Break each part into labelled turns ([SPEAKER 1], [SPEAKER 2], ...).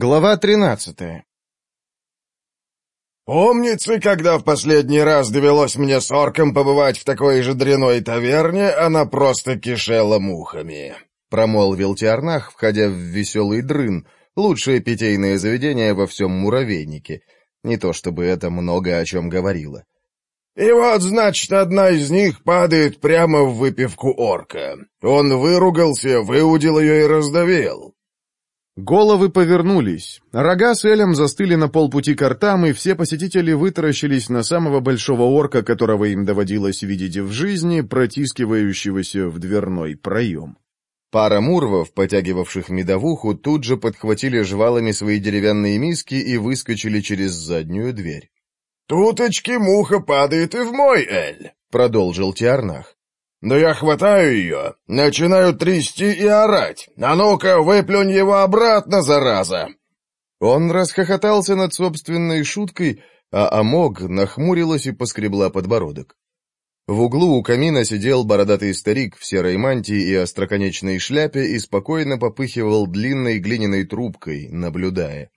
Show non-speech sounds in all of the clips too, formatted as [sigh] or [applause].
[SPEAKER 1] Глава 13
[SPEAKER 2] «Помнится, когда в последний раз довелось мне с орком побывать в такой же дряной таверне, она просто кишела мухами», — промолвил Тиарнах, входя в веселый дрын, лучшее питейное заведение во всем муравейнике. Не то чтобы это много о чем говорило. «И вот, значит, одна из них падает прямо в выпивку орка. Он выругался, выудил ее и раздавил».
[SPEAKER 1] Головы повернулись, рога с Элем застыли на полпути к артам, и все посетители вытаращились на самого большого орка, которого им доводилось видеть в жизни, протискивающегося в дверной проем. Пара мурвов, потягивавших медовуху, тут же подхватили жвалами свои деревянные миски и выскочили через заднюю дверь.
[SPEAKER 2] «Туточки муха падает и в мой, Эль!» — продолжил Тиарнах. Но я хватаю ее, начинаю трясти и орать. «А ну-ка, выплюнь его обратно, зараза!»
[SPEAKER 1] Он расхохотался над собственной шуткой, а Амог нахмурилась и поскребла подбородок. В углу у камина сидел бородатый старик в серой мантии и остроконечной шляпе и спокойно попыхивал длинной глиняной трубкой, наблюдая.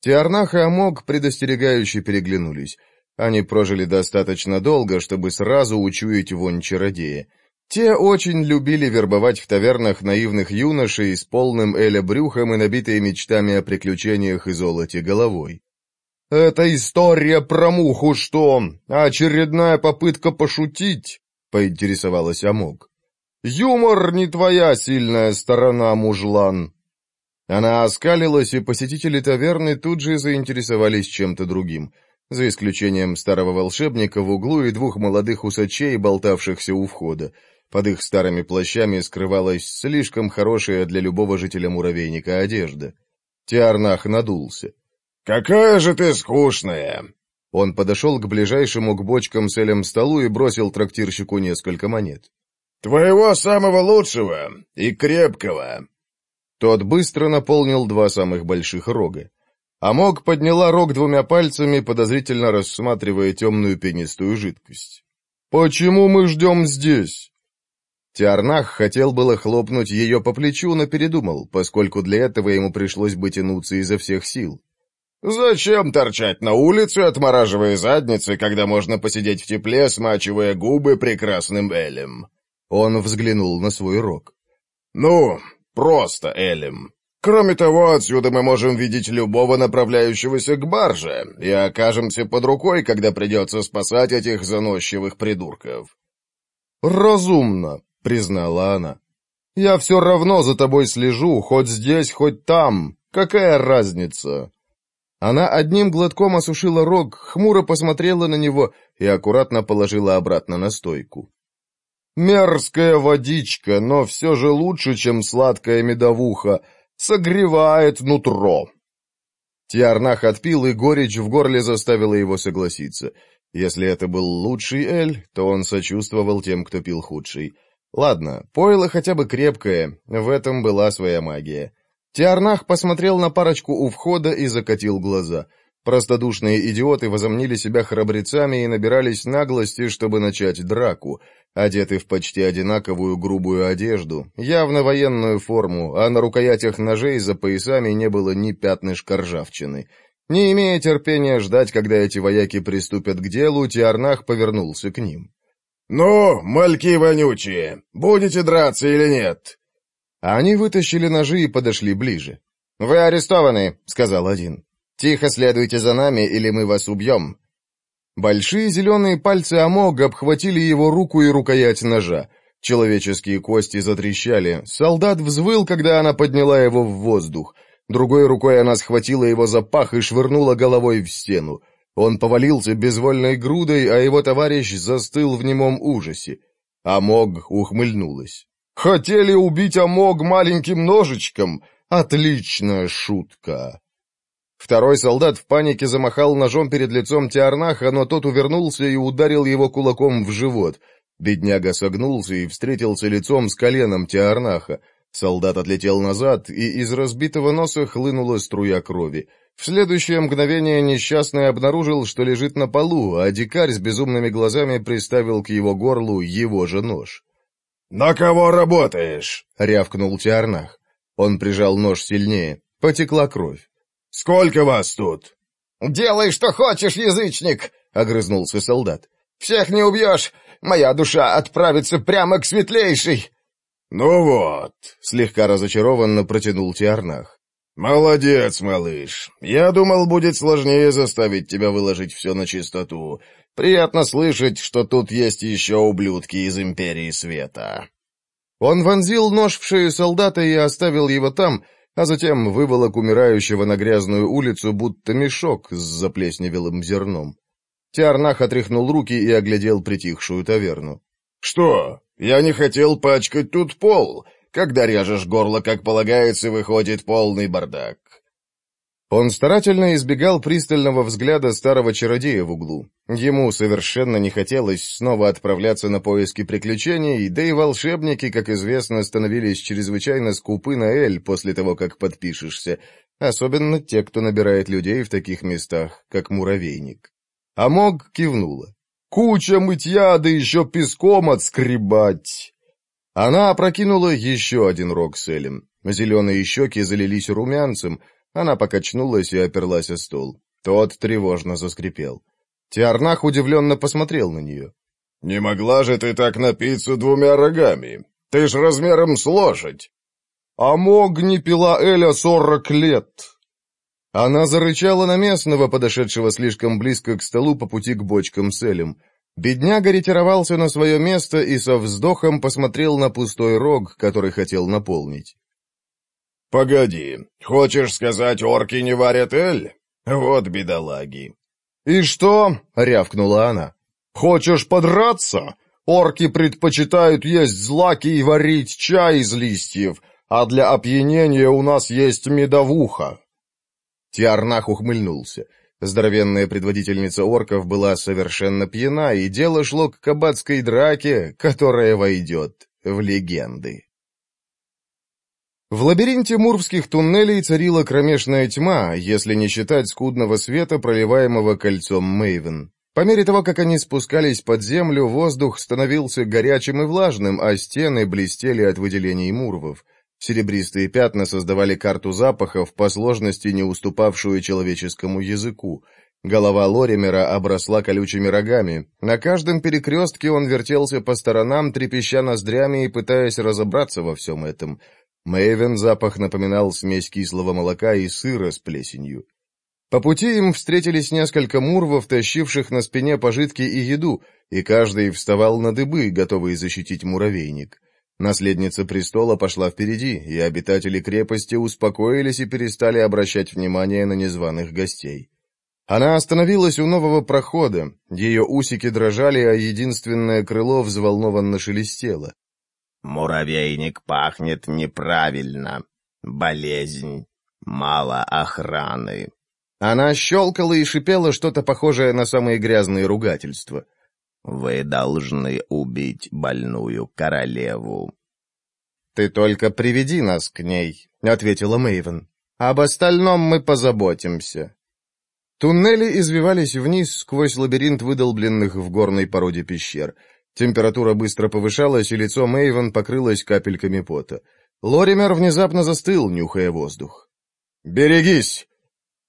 [SPEAKER 1] Тиарнах и Амог предостерегающе переглянулись. Они прожили достаточно долго, чтобы сразу учуять вонь чародея. Те очень любили вербовать в тавернах наивных юношей с полным Эля брюхом и набитой мечтами о приключениях и золоте головой. «Это история про муху, что? Очередная попытка пошутить?» — поинтересовалась Амок. «Юмор не твоя сильная сторона, мужлан!» Она оскалилась, и посетители таверны тут же заинтересовались чем-то другим — за исключением старого волшебника в углу и двух молодых усачей, болтавшихся у входа. Под их старыми плащами скрывалась слишком хорошая для любого жителя муравейника одежда. Тиарнах надулся.
[SPEAKER 2] «Какая же ты скучная!»
[SPEAKER 1] Он подошел к ближайшему к бочкам с элем столу и бросил трактирщику несколько монет.
[SPEAKER 2] «Твоего самого лучшего и крепкого!»
[SPEAKER 1] Тот быстро наполнил два самых больших рога. Амок подняла рог двумя пальцами, подозрительно рассматривая темную пенистую жидкость. «Почему мы ждем здесь?» Тиарнах хотел было хлопнуть ее по плечу, но передумал, поскольку для этого ему пришлось бы тянуться изо всех сил.
[SPEAKER 2] «Зачем торчать на улице, отмораживая задницы, когда можно посидеть в тепле, смачивая губы прекрасным Элем?»
[SPEAKER 1] Он взглянул на свой рог.
[SPEAKER 2] «Ну, просто Элем. Кроме того, отсюда мы можем видеть любого направляющегося к барже и окажемся под рукой, когда придется спасать этих заносчивых придурков».
[SPEAKER 1] «Разумно», — признала она. «Я все равно за тобой слежу, хоть здесь, хоть там. Какая разница?» Она одним глотком осушила рог, хмуро посмотрела на него и аккуратно положила обратно на стойку. «Мерзкая водичка, но все же лучше, чем сладкая медовуха согревает нутро. Тиарнах отпил, и горечь в горле заставила его согласиться. Если это был лучший Эль, то он сочувствовал тем, кто пил худший. Ладно, пойло хотя бы крепкое, в этом была своя магия. Тиарнах посмотрел на парочку у входа и закатил глаза — Простодушные идиоты возомнили себя храбрецами и набирались наглости, чтобы начать драку, одеты в почти одинаковую грубую одежду, явно военную форму, а на рукоятях ножей за поясами не было ни пятнышка ржавчины. Не имея терпения ждать, когда эти вояки приступят к делу, Тиарнах повернулся к ним.
[SPEAKER 2] «Ну, мальки вонючие, будете драться или нет?»
[SPEAKER 1] Они вытащили ножи и подошли ближе. «Вы арестованы», — сказал один. Тихо следуйте за нами, или мы вас убьем». Большие зеленые пальцы Амога обхватили его руку и рукоять ножа. Человеческие кости затрещали. Солдат взвыл, когда она подняла его в воздух. Другой рукой она схватила его за пах и швырнула головой в стену. Он повалился безвольной грудой, а его товарищ застыл в немом ужасе. Амог ухмыльнулась. «Хотели убить Амог маленьким ножичком? Отличная шутка!» Второй солдат в панике замахал ножом перед лицом Тиарнаха, но тот увернулся и ударил его кулаком в живот. Бедняга согнулся и встретился лицом с коленом Тиарнаха. Солдат отлетел назад, и из разбитого носа хлынула струя крови. В следующее мгновение несчастный обнаружил, что лежит на полу, а дикарь с безумными глазами приставил к его горлу его же нож.
[SPEAKER 2] «На кого работаешь?»
[SPEAKER 1] — рявкнул Тиарнах. Он прижал нож сильнее. Потекла кровь.
[SPEAKER 2] Сколько вас тут?»
[SPEAKER 3] «Делай, что хочешь, язычник!» — огрызнулся солдат. «Всех не убьешь! Моя душа отправится прямо к светлейшей!»
[SPEAKER 2] «Ну вот!»
[SPEAKER 1] — слегка разочарованно протянул Тиарнах.
[SPEAKER 2] «Молодец, малыш. Я думал, будет сложнее заставить тебя выложить все на чистоту. Приятно слышать, что тут есть еще ублюдки из Империи Света».
[SPEAKER 1] Он вонзил нож в шею солдата и оставил его там, а затем выволок умирающего на грязную улицу, будто мешок с заплесневелым зерном. Тиарнах отряхнул руки и оглядел притихшую таверну.
[SPEAKER 2] «Что? Я не хотел пачкать тут пол. Когда режешь горло, как полагается, выходит полный бардак.
[SPEAKER 1] Он старательно избегал пристального взгляда старого чародея в углу. Ему совершенно не хотелось снова отправляться на поиски приключений, да и волшебники, как известно, становились чрезвычайно скупы на Эль после того, как подпишешься, особенно те, кто набирает людей в таких местах, как муравейник. Амог кивнула. «Куча мытья, да еще песком отскребать!» Она опрокинула еще один рог с Элем. Зеленые щеки залились румянцем — она покачнулась и оперлась о стол. Тот тревожно заскрипел. Тиарнах удивленно посмотрел на нее.
[SPEAKER 2] «Не могла же ты так напиться двумя рогами? Ты ж размером с лошадь!»
[SPEAKER 1] «А мог не пила Эля сорок лет!» Она зарычала на местного, подошедшего слишком близко к столу по пути к бочкам с Элем. Бедняга ретировался на свое место и со вздохом посмотрел на пустой рог, который хотел наполнить.
[SPEAKER 2] «Погоди, хочешь сказать, орки не варят эль? Вот бедолаги!»
[SPEAKER 1] «И что?» — рявкнула она. «Хочешь подраться? Орки предпочитают есть злаки и варить чай из листьев, а для опьянения у нас есть медовуха». Тиарнах ухмыльнулся. Здоровенная предводительница орков была совершенно пьяна, и дело шло к кабацкой драке, которая войдет в легенды. В лабиринте мурвских туннелей царила кромешная тьма, если не считать скудного света, проливаемого кольцом Мэйвен. По мере того, как они спускались под землю, воздух становился горячим и влажным, а стены блестели от выделений мурвов. Серебристые пятна создавали карту запахов, по сложности не уступавшую человеческому языку. Голова Лоримера обросла колючими рогами. На каждом перекрестке он вертелся по сторонам, трепеща ноздрями и пытаясь разобраться во всем этом — Мэйвен запах напоминал смесь кислого молока и сыра с плесенью. По пути им встретились несколько мурвов, тащивших на спине пожитки и еду, и каждый вставал на дыбы, готовый защитить муравейник. Наследница престола пошла впереди, и обитатели крепости успокоились и перестали обращать внимание на незваных гостей. Она остановилась у нового прохода, ее усики дрожали, а единственное крыло взволнованно шелестело.
[SPEAKER 3] Муравейник пахнет неправильно. Болезнь. Мало охраны.
[SPEAKER 1] Она щелкала и шипела что-то похожее на самые грязные ругательства.
[SPEAKER 3] «Вы должны убить больную королеву».
[SPEAKER 1] «Ты только приведи нас к ней», — ответила Мэйвен. «Об остальном мы позаботимся». Туннели извивались вниз сквозь лабиринт выдолбленных в горной породе пещер — Температура быстро повышалась, и лицо Мэйвен покрылось капельками пота. Лоример внезапно застыл, нюхая воздух. «Берегись!»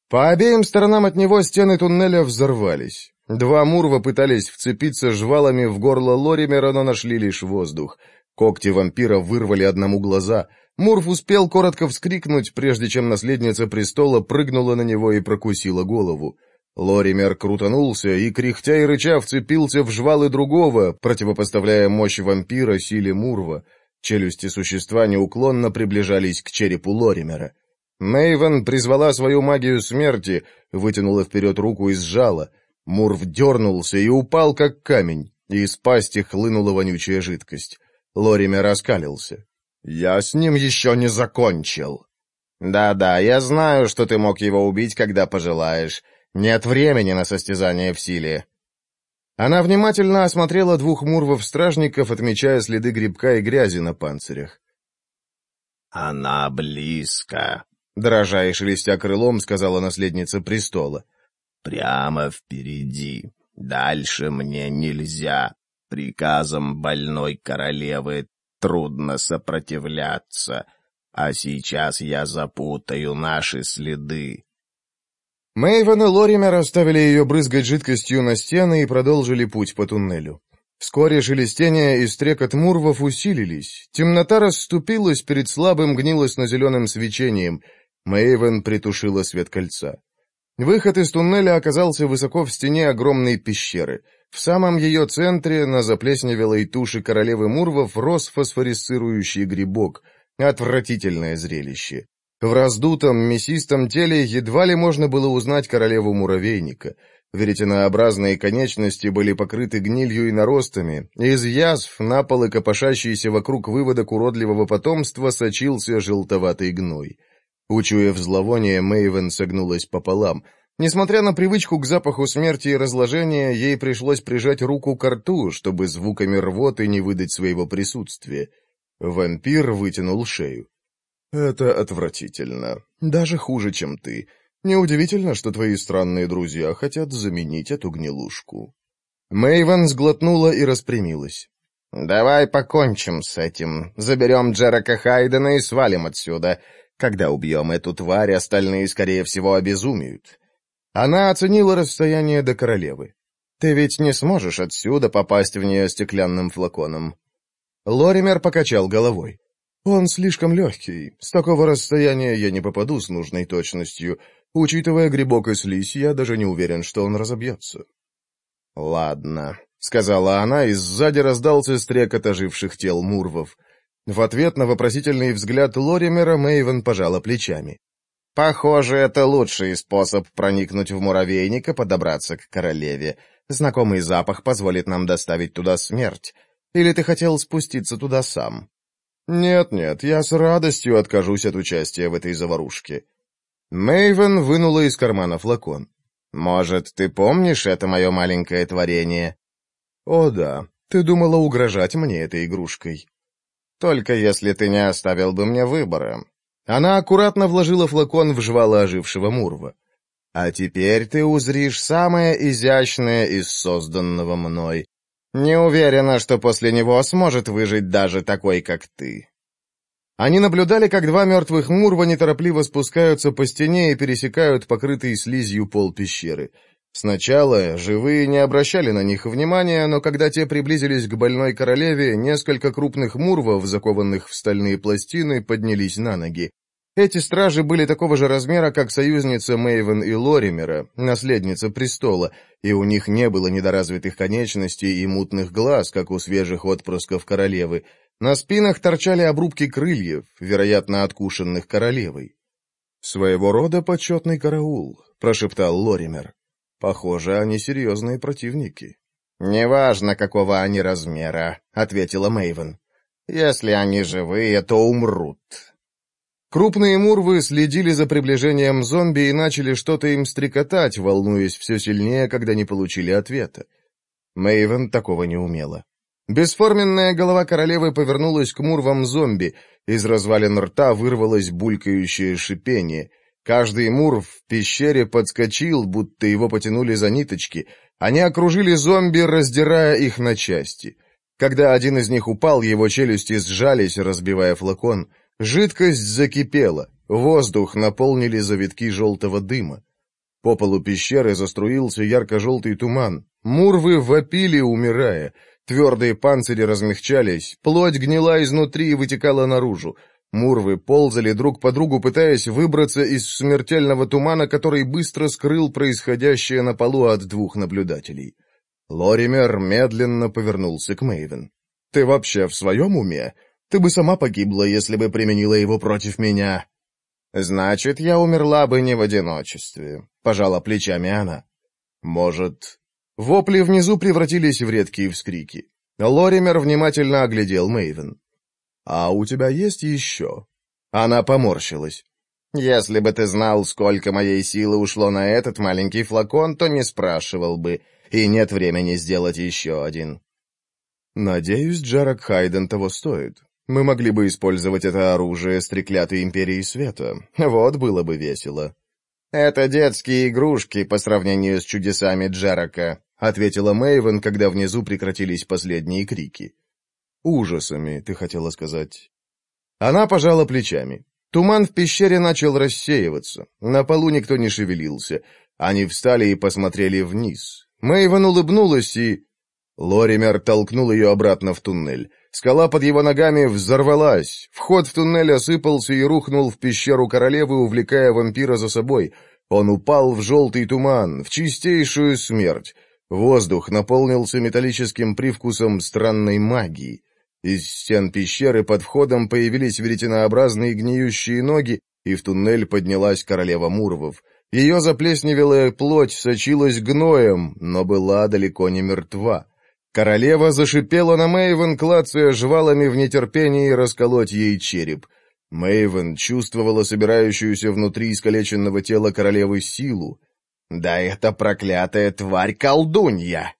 [SPEAKER 1] По обеим сторонам от него стены туннеля взорвались. Два мурва пытались вцепиться жвалами в горло Лоримера, но нашли лишь воздух. Когти вампира вырвали одному глаза. Мурф успел коротко вскрикнуть, прежде чем наследница престола прыгнула на него и прокусила голову. Лоример крутанулся и, кряхтя и рыча, вцепился в жвалы другого, противопоставляя мощь вампира силе Мурва. Челюсти существа неуклонно приближались к черепу Лоримера. Нейвен призвала свою магию смерти, вытянула вперед руку и сжала. Мурв дернулся и упал, как камень, и из пасти хлынула вонючая жидкость. Лоример раскалился. «Я с ним еще не закончил». «Да-да, я знаю, что ты мог его убить, когда пожелаешь. Нет времени на состязание в силе. Она внимательно осмотрела двух мурвов-стражников, отмечая следы грибка и грязи на панцирях.
[SPEAKER 3] «Она близко», —
[SPEAKER 1] дрожа и шелестя крылом, сказала наследница престола.
[SPEAKER 3] «Прямо впереди. Дальше мне нельзя. Приказом больной королевы трудно сопротивляться. А сейчас я запутаю наши следы.
[SPEAKER 1] Мэйвен и Лоример оставили ее брызгать жидкостью на стены и продолжили путь по туннелю. Вскоре шелестение и стрекот мурвов усилились, темнота расступилась перед слабым гнилостно-зеленым свечением, Мэйвен притушила свет кольца. Выход из туннеля оказался высоко в стене огромной пещеры. В самом ее центре на заплесневелой туши королевы Мурвов рос фосфорисцирующий грибок. Отвратительное зрелище. В раздутом, мясистом теле едва ли можно было узнать королеву муравейника. Веретенообразные конечности были покрыты гнилью и наростами. Из язв на пол и копошащийся вокруг выводок уродливого потомства сочился желтоватый гной. Учуяв зловоние, Мэйвен согнулась пополам. Несмотря на привычку к запаху смерти и разложения, ей пришлось прижать руку к рту, чтобы звуками рвоты не выдать своего присутствия. Вампир вытянул шею. «Это отвратительно. Даже хуже, чем ты. Неудивительно, что твои странные друзья хотят заменить эту гнилушку». Мэйвен сглотнула и распрямилась.
[SPEAKER 3] «Давай покончим с этим. Заберем Джерека Хайдена и свалим отсюда. Когда убьем эту тварь, остальные, скорее всего, обезумеют».
[SPEAKER 1] Она оценила расстояние до королевы. «Ты ведь не сможешь отсюда попасть в нее стеклянным флаконом». Лоример покачал головой. Он слишком легкий. С такого расстояния я не попаду с нужной точностью. Учитывая грибок и слизь, я даже не уверен, что он разобьется. «Ладно», — сказала она, и сзади раздался стрек отоживших тел мурвов. В ответ на вопросительный взгляд Лоримера Мэйвен пожала плечами.
[SPEAKER 3] «Похоже, это лучший способ проникнуть в муравейник и подобраться к королеве. Знакомый запах позволит нам доставить туда смерть. Или ты хотел спуститься туда сам?»
[SPEAKER 1] «Нет-нет, я с радостью откажусь от участия в этой заварушке». Мэйвен вынула из кармана флакон.
[SPEAKER 3] «Может, ты помнишь это мое маленькое творение?»
[SPEAKER 1] «О да, ты думала угрожать мне этой игрушкой».
[SPEAKER 3] «Только если ты не оставил бы мне выбора».
[SPEAKER 1] Она аккуратно вложила флакон в жвало ожившего Мурва.
[SPEAKER 3] «А теперь ты узришь самое изящное из созданного мной. Не уверена, что после него сможет выжить даже такой, как ты».
[SPEAKER 1] Они наблюдали, как два мертвых мурва неторопливо спускаются по стене и пересекают покрытый слизью пол пещеры. Сначала живые не обращали на них внимания, но когда те приблизились к больной королеве, несколько крупных мурвов, закованных в стальные пластины, поднялись на ноги. Эти стражи были такого же размера, как союзница Мэйвен и Лоримера, наследница престола, и у них не было недоразвитых конечностей и мутных глаз, как у свежих отпрысков королевы. На спинах торчали обрубки крыльев, вероятно, откушенных королевой. «Своего рода почетный караул», — прошептал Лоример. «Похоже, они серьезные противники».
[SPEAKER 3] «Неважно, какого они размера», — ответила Мэйвен. «Если они живые, то умрут».
[SPEAKER 1] Крупные мурвы следили за приближением зомби и начали что-то им стрекотать, волнуясь все сильнее, когда не получили ответа. Мэйвен такого не умела. Бесформенная голова королевы повернулась к мурвам зомби, из развалин рта вырвалось булькающее шипение. Каждый мур в пещере подскочил, будто его потянули за ниточки. Они окружили зомби, раздирая их на части. Когда один из них упал, его челюсти сжались, разбивая флакон — Жидкость закипела, воздух наполнили завитки желтого дыма. По полу пещеры заструился ярко-желтый туман. Мурвы вопили, умирая. Твердые панцири размягчались, плоть гнила изнутри и вытекала наружу. Мурвы ползали друг по другу, пытаясь выбраться из смертельного тумана, который быстро скрыл происходящее на полу от двух наблюдателей. Лоример медленно повернулся к Мэйвен. «Ты вообще в своем уме? Ты бы сама погибла, если бы применила его против меня».
[SPEAKER 3] «Значит, я умерла бы не в одиночестве», — пожала плечами она.
[SPEAKER 1] «Может...» Вопли внизу превратились в редкие вскрики. Лоример внимательно оглядел Мэйвен. «А у тебя есть еще?» Она поморщилась.
[SPEAKER 3] «Если бы ты знал, сколько моей силы ушло на этот маленький флакон, то не спрашивал бы, и нет времени сделать еще один».
[SPEAKER 1] «Надеюсь, Джерак Хайден того стоит», мы могли бы использовать это оружие с треклятой Империи Света. Вот было бы весело».
[SPEAKER 3] «Это детские игрушки по сравнению с чудесами Джерака», — ответила Мэйвен, когда внизу прекратились последние крики.
[SPEAKER 1] «Ужасами, ты хотела сказать». Она пожала плечами. Туман в пещере начал рассеиваться. На полу никто не шевелился. Они встали и посмотрели вниз. Мэйвен улыбнулась и... Лоример толкнул ее обратно в туннель. Скала под его ногами взорвалась, вход в туннель осыпался и рухнул в пещеру королевы, увлекая вампира за собой. Он упал в желтый туман, в чистейшую смерть. Воздух наполнился металлическим привкусом странной магии. Из стен пещеры под входом появились веретенообразные гниющие ноги, и в туннель поднялась королева Мурвов. Ее заплесневелая плоть сочилась гноем, но была далеко не мертва. Королева зашипела на Мэйвен, клацая жвалами в нетерпении расколоть ей череп. Мэйвен чувствовала собирающуюся внутри искалеченного тела королевы силу. «Да это проклятая тварь-колдунья!»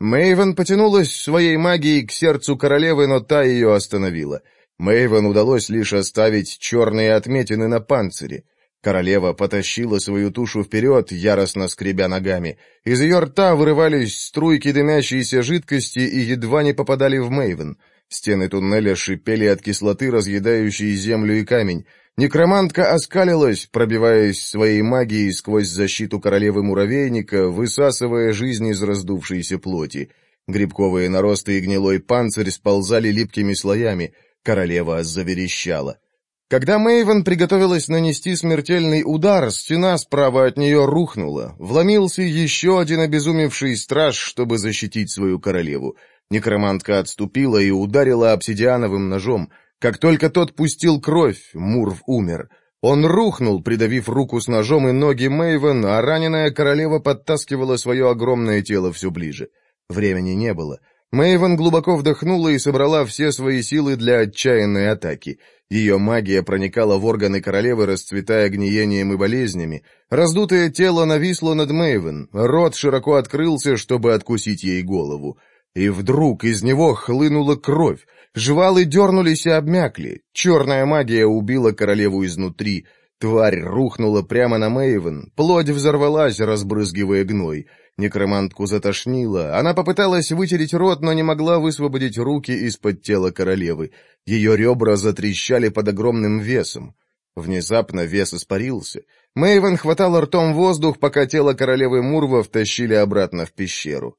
[SPEAKER 1] Мэйвен потянулась своей магией к сердцу королевы, но та ее остановила. Мэйвен удалось лишь оставить черные отметины на панцире. Королева потащила свою тушу вперед, яростно скребя ногами. Из ее рта вырывались струйки дымящейся жидкости и едва не попадали в Мейвен. Стены туннеля шипели от кислоты, разъедающей землю и камень. Некромантка оскалилась, пробиваясь своей магией сквозь защиту королевы-муравейника, высасывая жизнь из раздувшейся плоти. Грибковые наросты и гнилой панцирь сползали липкими слоями. Королева заверещала. — когда Мэйвен приготовилась нанести смертельный удар, стена справа от нее рухнула. Вломился еще один обезумевший страж, чтобы защитить свою королеву. Некромантка отступила и ударила обсидиановым ножом. Как только тот пустил кровь, Мурв умер. Он рухнул, придавив руку с ножом и ноги Мэйвен, а раненая королева подтаскивала свое огромное тело все ближе. Времени не было. Мэйвен глубоко вдохнула и собрала все свои силы для отчаянной атаки. Ее магия проникала в органы королевы, расцветая гниением и болезнями. Раздутое тело нависло над Мэйвен, рот широко открылся, чтобы откусить ей голову. И вдруг из него хлынула кровь. Жвалы дернулись и обмякли. Черная магия убила королеву изнутри. Тварь рухнула прямо на Мэйвен, плоть взорвалась, разбрызгивая гной. Некромантку затошнило, она попыталась вытереть рот, но не могла высвободить руки из-под тела королевы. Ее ребра затрещали под огромным весом. Внезапно вес испарился. Мэйвен хватала ртом воздух, пока тело королевы Мурва втащили обратно в пещеру.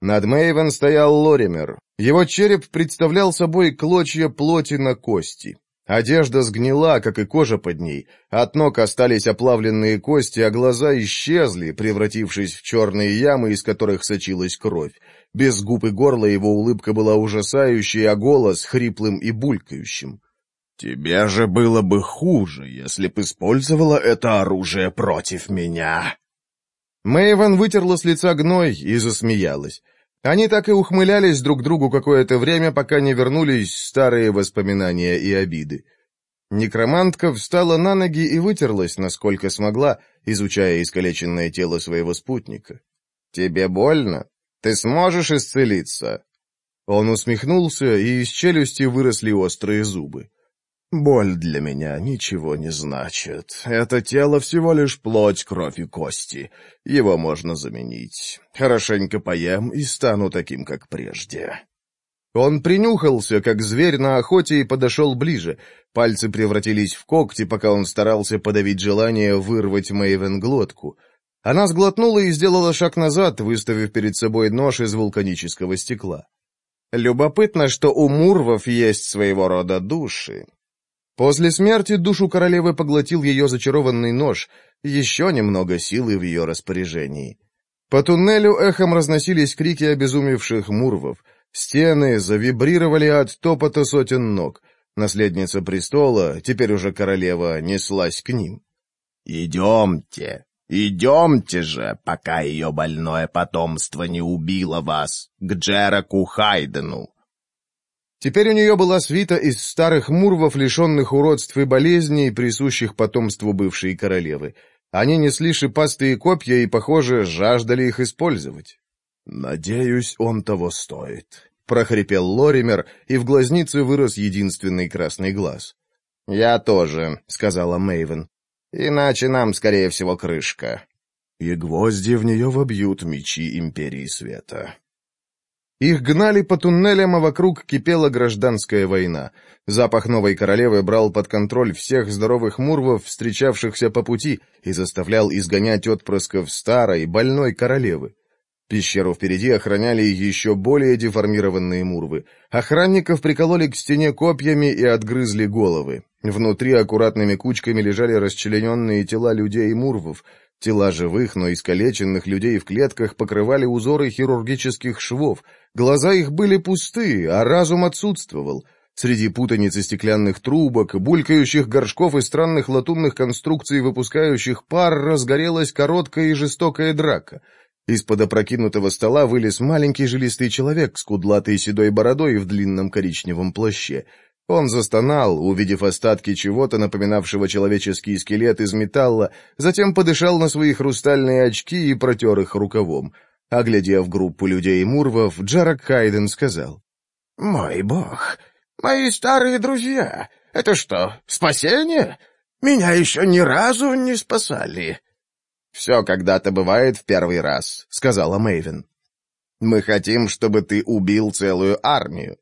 [SPEAKER 1] Над Мэйвен стоял Лоример. Его череп представлял собой клочья плоти на кости. Одежда сгнила, как и кожа под ней. От ног остались оплавленные кости, а глаза исчезли, превратившись в черные ямы, из которых сочилась кровь. Без губ и горла его улыбка была ужасающей, а голос — хриплым и булькающим.
[SPEAKER 2] «Тебе же было бы хуже, если б использовала это оружие против меня!»
[SPEAKER 1] Мэйвен вытерла с лица гной и засмеялась. Они так и ухмылялись друг другу какое-то время, пока не вернулись старые воспоминания и обиды. Некромантка встала на ноги и вытерлась, насколько смогла, изучая искалеченное тело своего спутника. «Тебе больно? Ты сможешь исцелиться?» Он усмехнулся, и из челюсти выросли острые зубы.
[SPEAKER 2] Боль для меня ничего не значит. Это тело всего лишь плоть, кровь и кости. Его можно заменить. Хорошенько поем и стану таким, как прежде.
[SPEAKER 1] Он принюхался, как зверь на охоте, и подошел ближе. Пальцы превратились в когти, пока он старался подавить желание вырвать Мэйвен глотку. Она сглотнула и сделала шаг назад, выставив перед собой нож из вулканического стекла. Любопытно, что у мурвов есть своего рода души. После смерти душу королевы поглотил ее зачарованный нож, еще немного силы в ее распоряжении. По туннелю эхом разносились крики обезумевших мурвов. Стены завибрировали от топота сотен ног. Наследница престола, теперь уже королева, неслась к ним.
[SPEAKER 2] «Идемте, идемте же, пока ее больное потомство не убило вас, к Джераку Хайдену!»
[SPEAKER 1] Теперь у нее была свита из старых мурвов, лишенных уродств и болезней, присущих потомству бывшей королевы. Они несли шипастые копья и, похоже, жаждали их использовать.
[SPEAKER 2] «Надеюсь, он того стоит», —
[SPEAKER 1] прохрипел Лоример, и в глазнице вырос единственный красный глаз. «Я тоже», — сказала Мэйвен. «Иначе нам, скорее всего, крышка».
[SPEAKER 2] «И гвозди в нее вобьют мечи Империи Света»,
[SPEAKER 1] их гнали по туннелям, а вокруг кипела гражданская война. Запах новой королевы брал под контроль всех здоровых мурвов, встречавшихся по пути, и заставлял изгонять отпрысков старой, больной королевы. Пещеру впереди охраняли еще более деформированные мурвы. Охранников прикололи к стене копьями и отгрызли головы. Внутри аккуратными кучками лежали расчлененные тела людей и мурвов — Тела живых, но искалеченных людей в клетках покрывали узоры хирургических швов. Глаза их были пусты, а разум отсутствовал. Среди путаницы стеклянных трубок, булькающих горшков и странных латунных конструкций, выпускающих пар, разгорелась короткая и жестокая драка. Из-под опрокинутого стола вылез маленький жилистый человек с кудлатой седой бородой в длинном коричневом плаще — он застонал, увидев остатки чего-то, напоминавшего человеческий скелет из металла, затем подышал на свои хрустальные очки и протер их рукавом. Оглядев группу людей и мурвов, Джарак Хайден сказал.
[SPEAKER 4] «Мой бог! Мои старые друзья! Это что, спасение? Меня еще ни разу не спасали!»
[SPEAKER 3] «Все когда-то бывает в первый раз», — сказала Мэйвен. «Мы хотим, чтобы ты убил целую армию».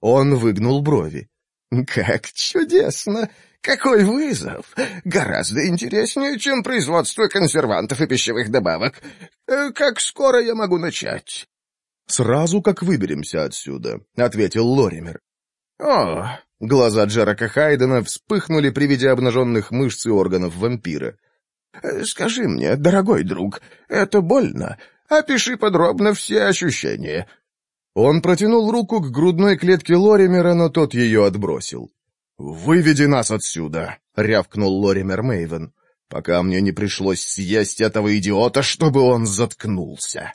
[SPEAKER 1] Он выгнул брови. [laughs]
[SPEAKER 4] «Как чудесно! Какой вызов! Гораздо интереснее, чем производство консервантов и пищевых добавок. Э, как скоро я могу начать?»
[SPEAKER 1] «Сразу, как выберемся отсюда», — ответил Лоример.
[SPEAKER 4] «О!»
[SPEAKER 1] — глаза Джерака Хайдена вспыхнули при виде обнаженных мышц и органов вампира.
[SPEAKER 4] Э, «Скажи мне, дорогой друг, это больно? Опиши подробно все ощущения.
[SPEAKER 1] Он протянул руку к грудной клетке Лоримера, но тот ее отбросил. «Выведи нас отсюда!» — рявкнул Лоример Мейвен, «пока мне не пришлось съесть этого идиота, чтобы он заткнулся!»